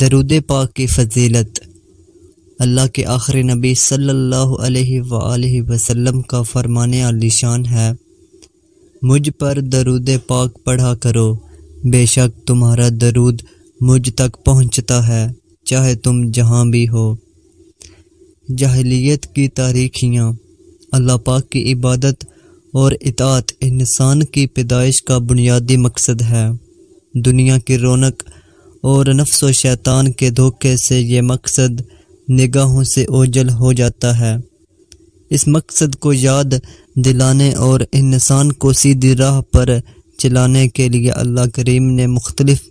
درود پاک کی فضیلت اللہ کے آخری نبی صلی اللہ علیہ وآلہ وسلم کا فرمان علی شان ہے۔ مجھ پر درود پاک پڑھا کرو، بے شک تمہارا درود مجھ تک پہنچتا ہے، چاہے تم جہاں بھی ہو۔ جاہلیت کی تاریخیاں، اللہ پاک کی عبادت اور اطاعت انسان کی پیدائش کا بنیادی مقصد ہے۔ دنیا کی رونق اور نفس و شیطان کے دھوکے سے یہ مقصد نگاہوں سے اوجل ہو جاتا ہے۔ اس مقصد کو یاد دلانے اور انسان کو سیدھی راہ پر چلانے کے لیے اللہ کریم نے مختلف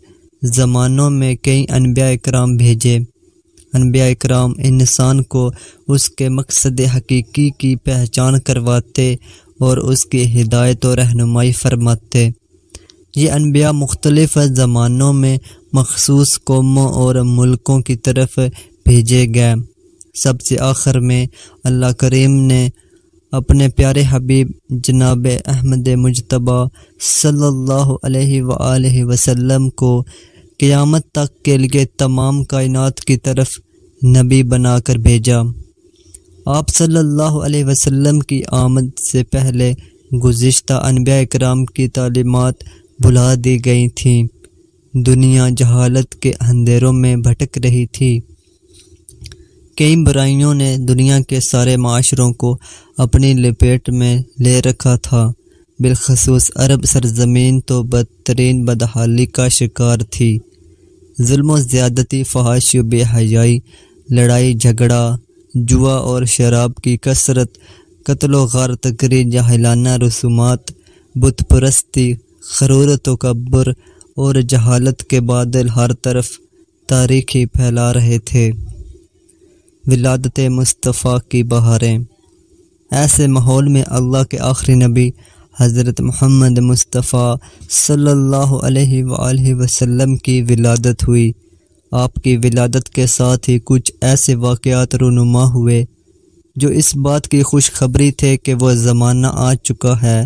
زمانوں میں کئی انبیاء اکرام بھیجے۔ انبیاء اکرام انسان کو اس کے مقصد حقیقی کی پہچان کرواتے اور اس کی ہدایت و رہنمائی فرماتے۔ یہ انبیاء مختلف زمانوں میں مخصوص قوموں اور ملکوں کی طرف بھیجے گئے۔ سب سے آخر میں اللہ کریم نے اپنے پیارے حبیب جناب احمد مجتبہ صلی اللہ علیہ وآلہ وسلم کو قیامت تک کے لیے تمام کائنات کی طرف نبی بنا کر بھیجا۔ آپ صلی اللہ علیہ وسلم کی آمد سے پہلے گزشتہ انبیاء اکرام کی تعلیمات بھلا دی گئی تھیں۔ دنیا جہالت کے اندھیروں میں بھٹک رہی تھی۔ کئی برائیوں نے دنیا کے سارے معاشروں کو اپنی لپیٹ میں لے رکھا تھا۔ بالخصوص عرب سرزمین تو بدترین بدحالی کا شکار تھی۔ ظلم و زیادتی فحاشی و بے حیائی، لڑائی، جھگڑا، جوا اور شراب کی کثرت، قتل و غار تکری جاہلانہ رسومات، بت پرستی، خرورت و کبر اور جہالت کے بادل ہر طرف تاریخی پھیلا رہے تھے۔ ولادت مصطفیٰ کی بہاریں۔ ایسے ماحول میں اللہ کے آخری نبی حضرت محمد مصطفیٰ صلی اللہ علیہ وآلہ وسلم کی ولادت ہوئی۔ آپ کی ولادت کے ساتھ ہی کچھ ایسے واقعات رونما ہوئے جو اس بات کی خوشخبری تھے کہ وہ زمانہ آ چکا ہے۔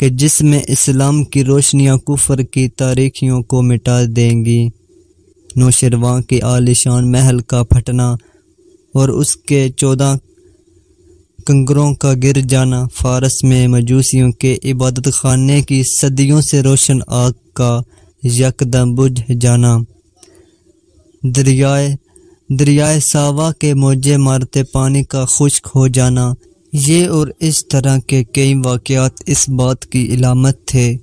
کہ جس میں اسلام کی روشنیاں کفر کی تاریخیوں کو مٹا دیں گی۔ نوشرواں کی عالیشان محل کا پھٹنا اور اس کے چودہ کنگروں کا گر جانا۔ فارس میں مجوسیوں کے عبادت خانے کی صدیوں سے روشن آگ کا یکدم بجھ جانا۔ دریائے دریائے ساوا کے موجے مارتے پانی کا خشک ہو جانا۔ یہ اور اس طرح کے کئی واقعات اس بات کی علامت تھے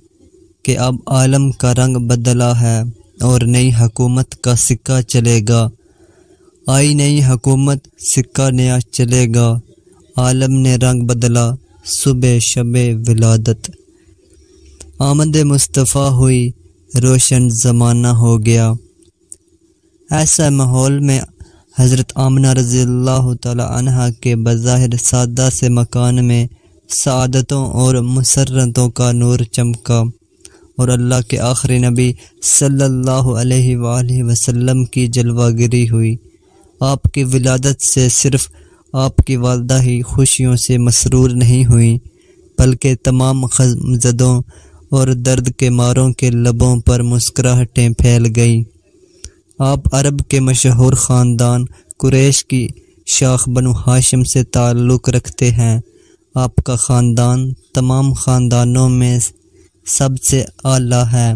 کہ اب عالم کا رنگ بدلا ہے اور نئی حکومت کا سکہ چلے گا۔ آئی نئی حکومت، سکہ نیا چلے گا۔ عالم نے رنگ بدلا، صبح شب ولادت۔ آمد مصطفیٰ ہوئی، روشن زمانہ ہو گیا۔ ایسا ماحول میں حضرت آمنہ رضی اللہ تعالی عنہ کے بظاہر سادہ سے مکان میں سعادتوں اور مسرتوں کا نور چمکا اور اللہ کے آخری نبی صلی اللہ علیہ وآلہ وسلم کی جلوہ گری ہوئی۔ آپ کی ولادت سے صرف آپ کی والدہ ہی خوشیوں سے مسرور نہیں ہوئیں بلکہ تمام خزمزدوں اور درد کے ماروں کے لبوں پر مسکراہٹیں پھیل گئیں۔ آپ عرب کے مشہور خاندان قریش کی شاخ بنو ہاشم سے تعلق رکھتے ہیں۔ آپ کا خاندان تمام خاندانوں میں سب سے اعلیٰ ہے۔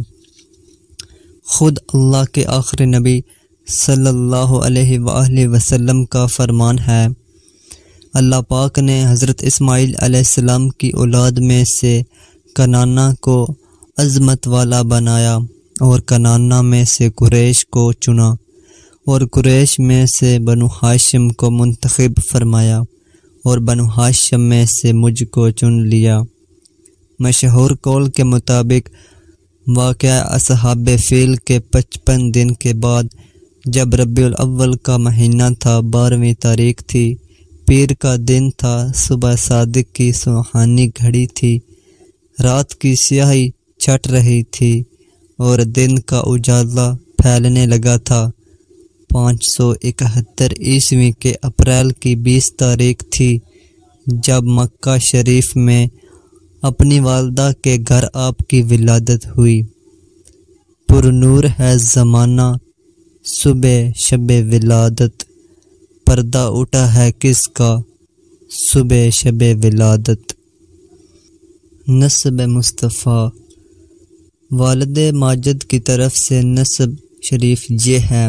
خود اللہ کے آخر نبی صلی اللہ علیہ وآلہ وسلم کا فرمان ہے۔ اللہ پاک نے حضرت اسماعیل علیہ السلام کی اولاد میں سے کنانا کو عظمت والا بنایا۔ اور کنانا میں سے قریش کو چنا اور قریش میں سے بنو ہاشم کو منتخب فرمایا اور بنو ہاشم میں سے مجھ کو چن لیا۔ مشہور کول کے مطابق، واقعہ اصحاب فیل کے پچپن دن کے بعد، جب ربیع الاول کا مہینہ تھا، بارہویں تاریخ تھی، پیر کا دن تھا، صبح صادق کی سوہانی گھڑی تھی، رات کی سیاہی چھٹ رہی تھی۔ اور دن کا اجالا پھیلنے لگا تھا۔ پانچ سو اکہتر عیسوی کے اپریل کی بیس تاریخ تھی، جب مکہ شریف میں اپنی والدہ کے گھر آپ کی ولادت ہوئی۔ پر نور ہے زمانہ، صبح شب ولادت۔ پردہ اٹھا ہے کس کا؟ صبح شب ولادت۔ نصب مصطفیٰ والد ماجد کی طرف سے نصب شریف یہ ہے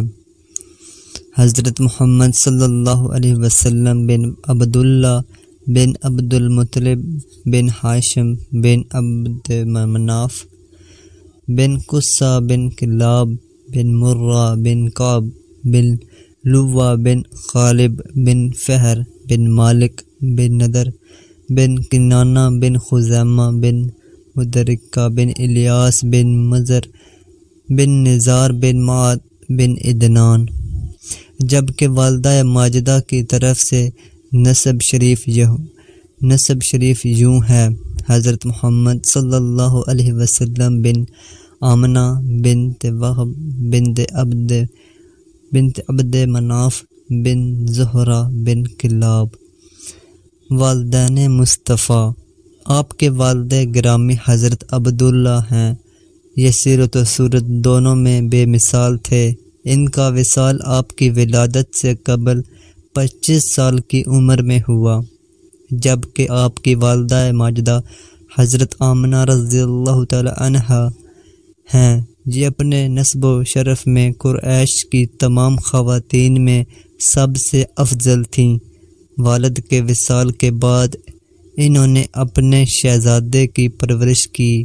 حضرت محمد صلی اللہ علیہ وسلم بن عبداللہ بن عبد المطلب بن حاشم بن عبد مناف بن قصہ بن کلاب بن مرہ بن قاب بن لوا بن غالب بن فہر بن مالک بن ندر بن کنانہ بن خزیمہ بن مدرکہ بن الیاس بن مظر بن نظار بن معد بن ادنان جبکہ والدہ ماجدہ کی طرف سے نصب شریف یہ نصب شریف یوں ہے۔ حضرت محمد صلی اللہ علیہ وسلم بن آمنہ بنت وحب بنت عبد بنت عبد مناف بن زہرہ بن کلاب۔ والدین مصطفیٰ۔ آپ کے والد گرامی حضرت عبداللہ ہیں۔ یہ سیرت و صورت دونوں میں بے مثال تھے۔ ان کا وصال آپ کی ولادت سے قبل پچیس سال کی عمر میں ہوا، جبکہ آپ کی والدہ ماجدہ حضرت آمنہ رضی اللہ تعالی عنہ ہیں۔ یہ اپنے نصب و شرف میں قریش کی تمام خواتین میں سب سے افضل تھیں۔ والد کے وصال کے بعد انہوں نے اپنے شہزادے کی پرورش کی۔